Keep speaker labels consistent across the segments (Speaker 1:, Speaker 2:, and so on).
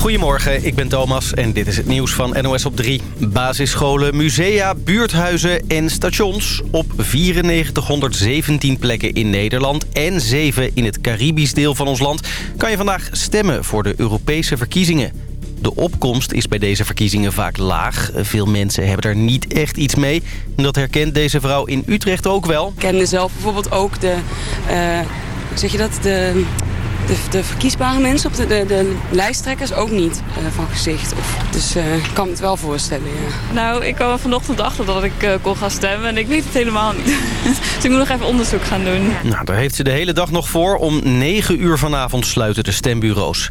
Speaker 1: Goedemorgen, ik ben Thomas en dit is het nieuws van NOS op 3. Basisscholen, musea, buurthuizen en stations op 9417 plekken in Nederland... en 7 in het Caribisch deel van ons land... kan je vandaag stemmen voor de Europese verkiezingen. De opkomst is bij deze verkiezingen vaak laag. Veel mensen hebben er niet echt iets mee. Dat herkent deze vrouw in Utrecht ook wel.
Speaker 2: Ik kende zelf bijvoorbeeld ook de... Uh, zeg je dat? De de, de verkiesbare mensen, op de, de, de lijsttrekkers ook niet uh, van gezicht. Of, dus uh, ik kan me het wel voorstellen, ja.
Speaker 3: Nou, ik kwam vanochtend achter dat ik uh, kon gaan stemmen en ik weet het helemaal niet. dus ik moet nog even onderzoek gaan doen.
Speaker 1: Nou, daar heeft ze de hele dag nog voor. Om 9 uur vanavond sluiten de stembureaus.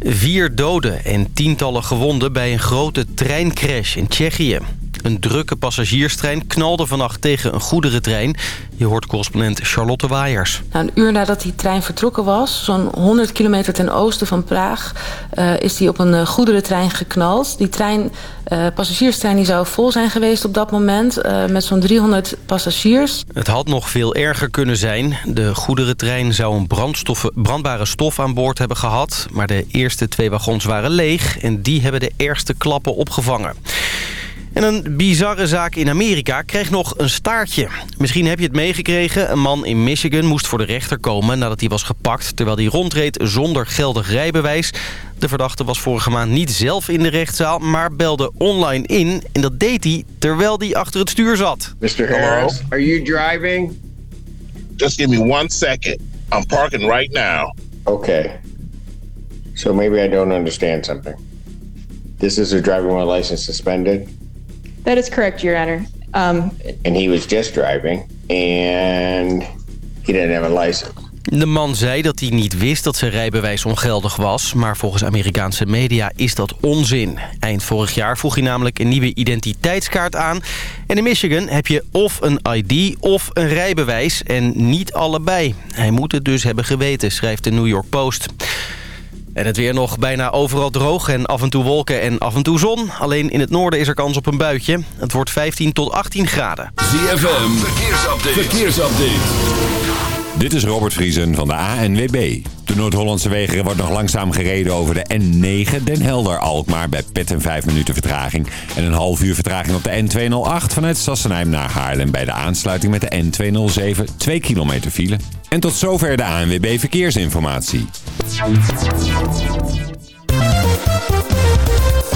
Speaker 1: Vier doden en tientallen gewonden bij een grote treincrash in Tsjechië. Een drukke passagierstrein knalde vannacht tegen een goederentrein. Je hoort correspondent Charlotte Waaiers.
Speaker 4: Nou, een uur nadat die trein vertrokken was, zo'n 100 kilometer ten oosten van Praag... Uh, is die op een uh, goederentrein geknald. Die trein, uh, passagierstrein die zou vol zijn geweest op dat moment... met zo'n 300 passagiers.
Speaker 1: Het had nog veel erger kunnen zijn. De goederentrein zou een brandbare stof aan boord hebben gehad... maar de eerste twee wagons waren leeg... en die hebben de ergste klappen opgevangen. En een bizarre zaak in Amerika kreeg nog een staartje. Misschien heb je het meegekregen. Een man in Michigan moest voor de rechter komen nadat hij was gepakt... terwijl hij rondreed zonder geldig rijbewijs. De verdachte was vorige maand niet zelf in de rechtszaal... maar belde online in. En dat deed hij terwijl hij achter het stuur zat.
Speaker 5: Mr. Harris, are you driving?
Speaker 6: Just give me one second. I'm parking right now.
Speaker 5: Okay. So maybe I don't understand something. This is a driving license suspended?
Speaker 7: That is correct, Your Honor. Um,
Speaker 5: and he was just driving and he didn't have a license.
Speaker 1: De man zei dat hij niet wist dat zijn rijbewijs ongeldig was... maar volgens Amerikaanse media is dat onzin. Eind vorig jaar vroeg hij namelijk een nieuwe identiteitskaart aan. En in Michigan heb je of een ID of een rijbewijs en niet allebei. Hij moet het dus hebben geweten, schrijft de New York Post. En het weer nog bijna overal droog en af en toe wolken en af en toe zon. Alleen in het noorden is er kans op een buitje. Het wordt 15 tot 18 graden.
Speaker 8: ZFM, verkeersupdate. verkeersupdate. Dit is Robert Vriesen van de ANWB. De Noord-Hollandse wegen wordt nog langzaam gereden over de N9 Den Helder-Alkmaar... bij Petten 5 minuten vertraging. En een half uur vertraging op de N208 vanuit Sassenheim naar Haarlem... bij de aansluiting met de N207, 2 kilometer file. En tot zover de ANWB Verkeersinformatie.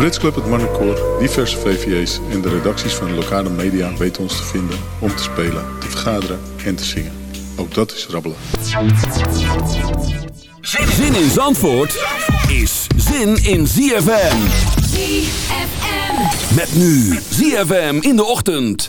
Speaker 9: De Brits Club, het Marnecoor, diverse VVA's en de redacties van de lokale media weten ons te vinden om te spelen, te vergaderen en te zingen. Ook dat is rabbelen.
Speaker 8: Zin in Zandvoort is zin in ZFM. ZFM. Met nu ZFM in de ochtend.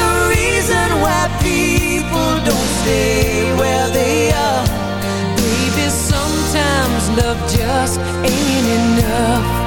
Speaker 10: the reason why people don't stay where they are. Baby, sometimes love just ain't enough.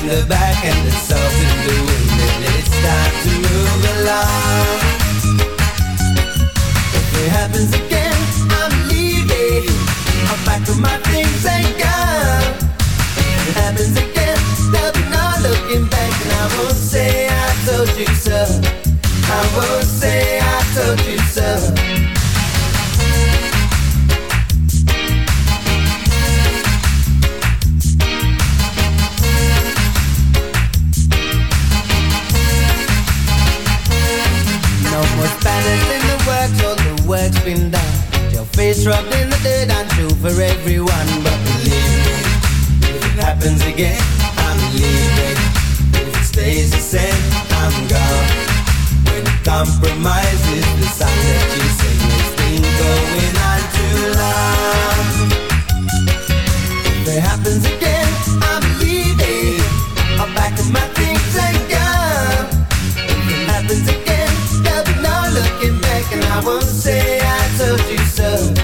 Speaker 10: In
Speaker 11: the back and the salt in the wind, then it's time to move along. If it happens again, I'm leaving. I'll pack up my things and go. If it happens again, there'll be no looking back, and I won't say I told you so. I won't say I told you so. Done. Your face rubbed in the dirt, I'm true for everyone. But believe me, if it happens again, I'm leaving. If it stays the same, I'm gone. When compromise is the sign that you say it's been going on too long. If it happens again, I'm leaving. I'll pack up my things and go. If it happens again, there'll be no looking back, and I won't say you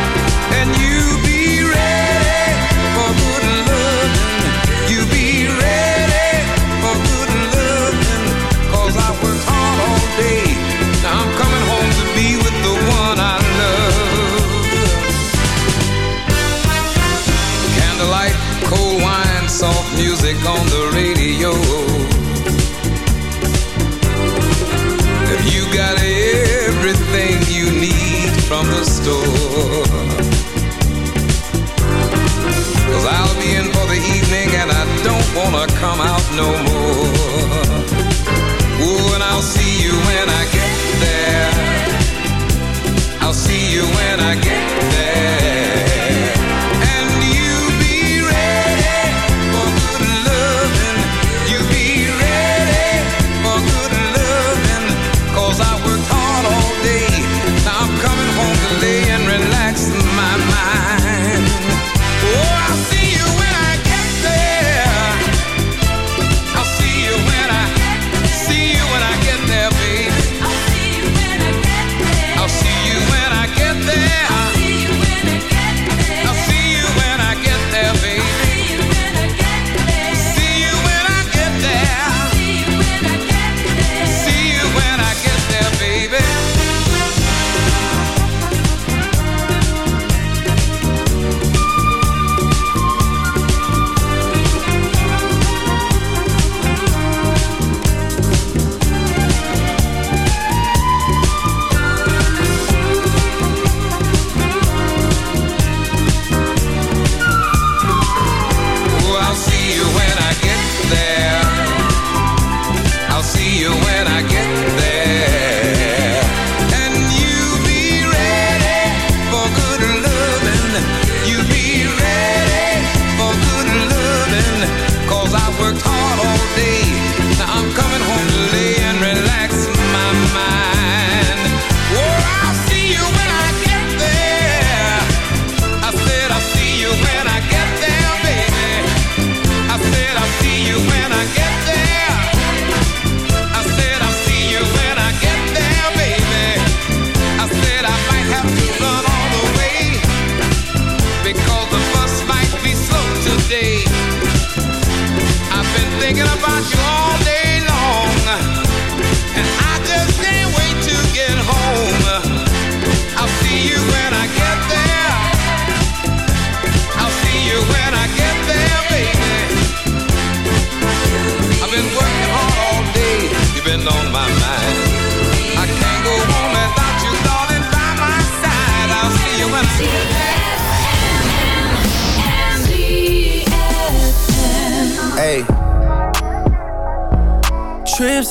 Speaker 12: Store? Cause I'll be in for the evening and I don't wanna come out no more.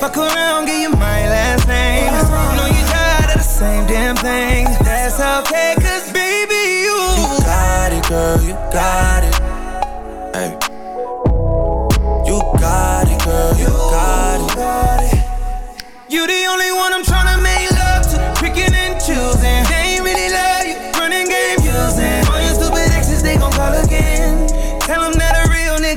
Speaker 13: Fuck around, give you my last name. Know you tired of the same damn thing.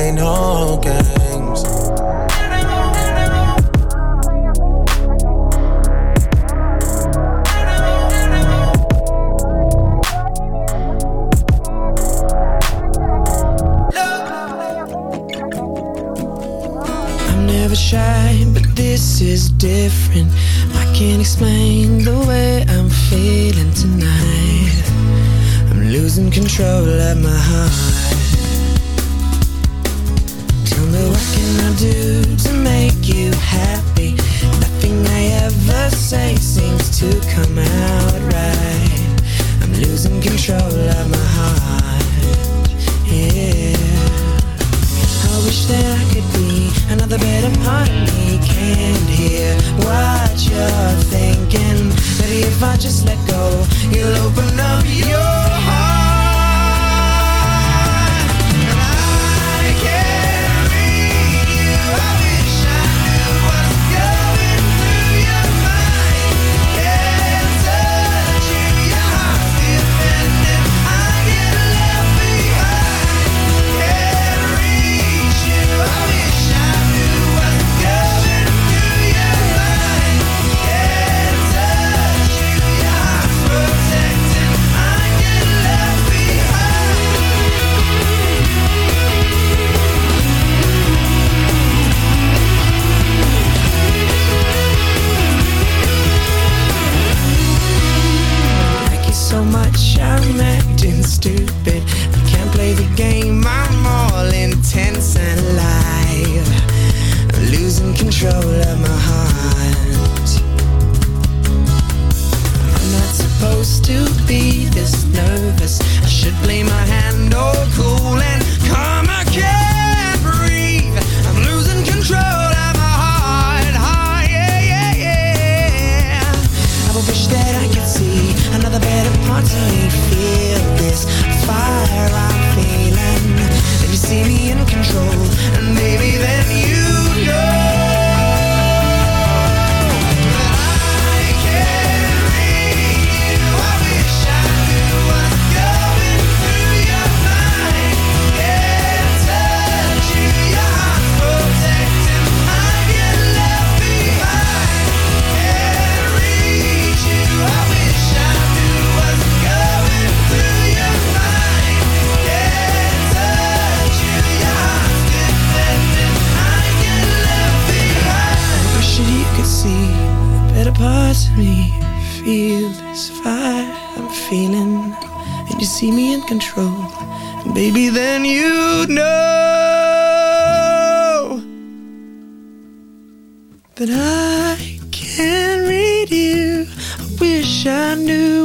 Speaker 10: games, play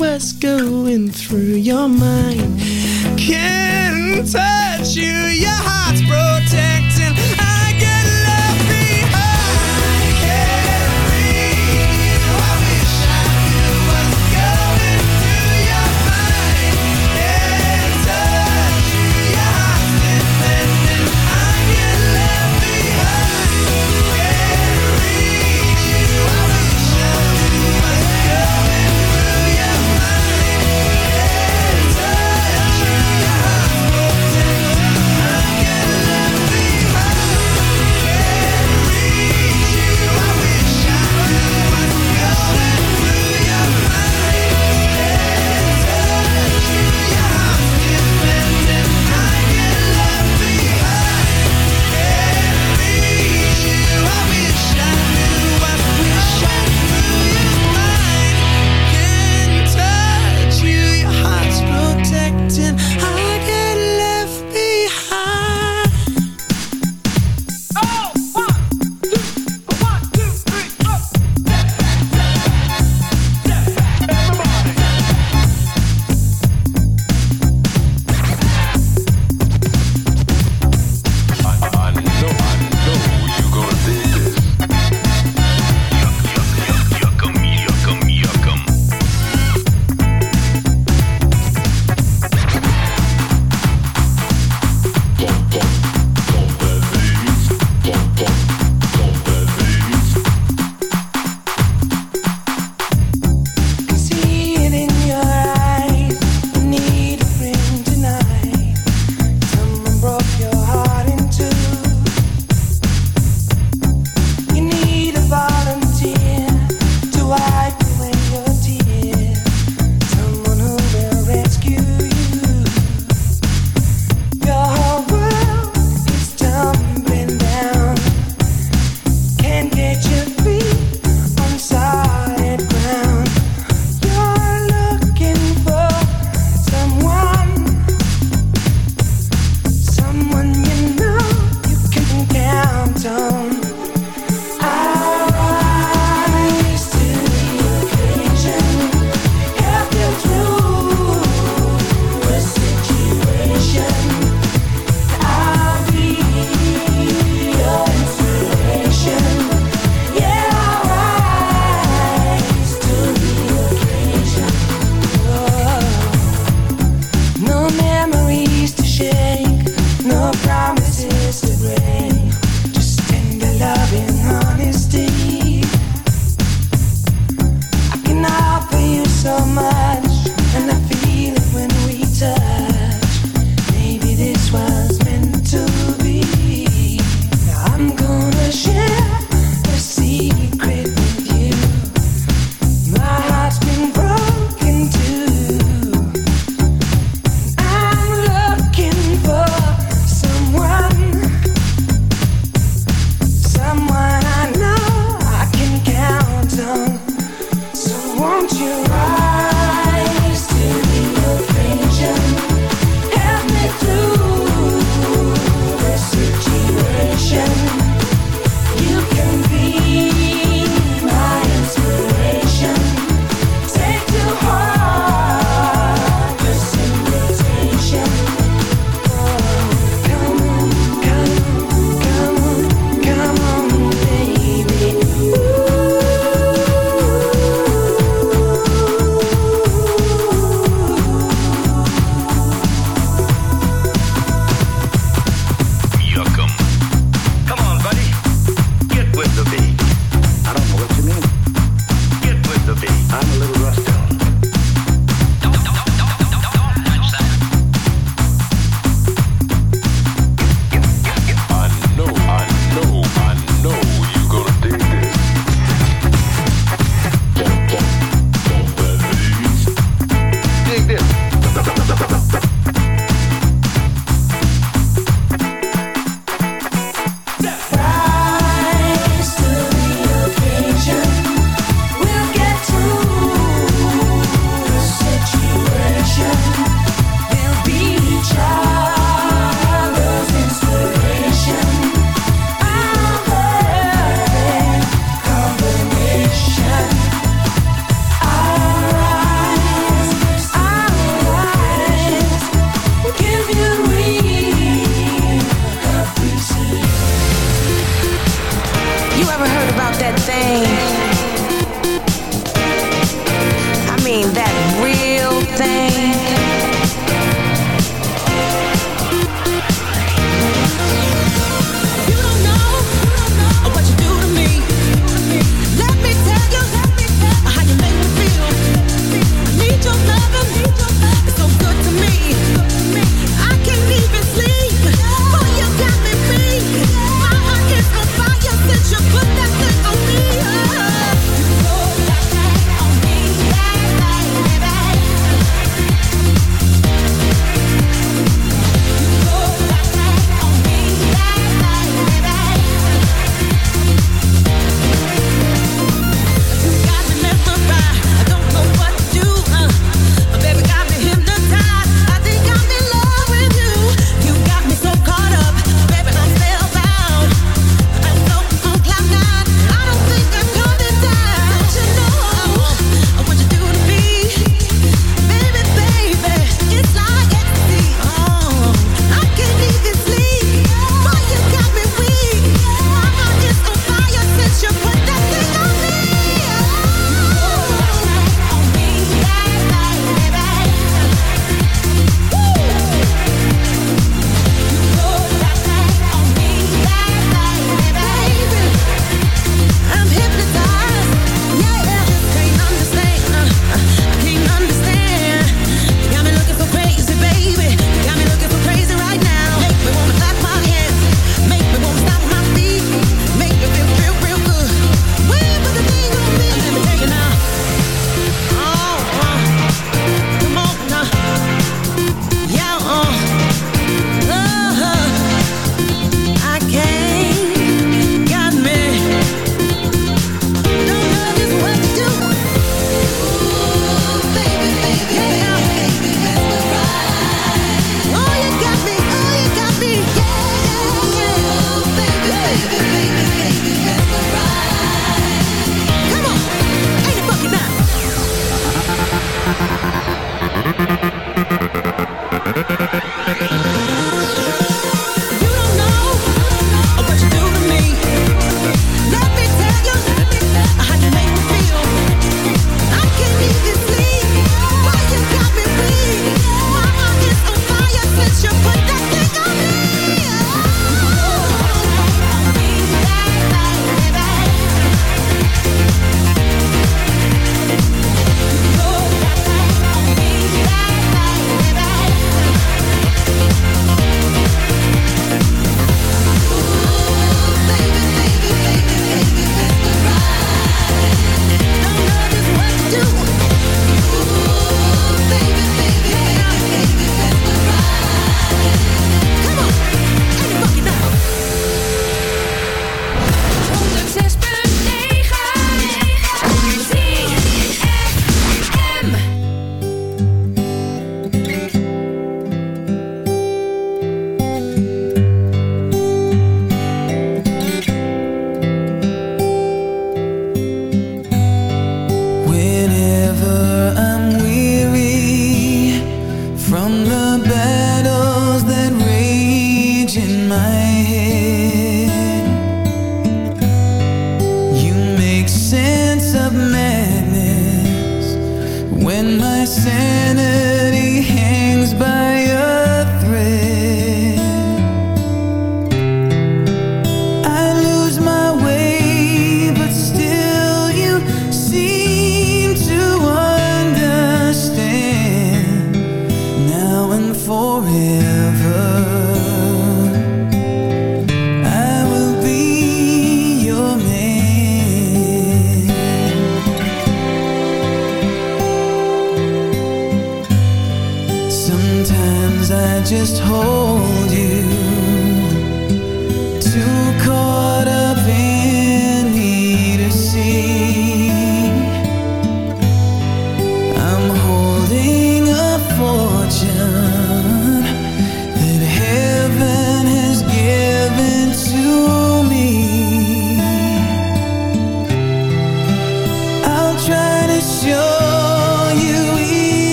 Speaker 13: what's going through your mind. Can't touch you, your heart's
Speaker 10: protecting.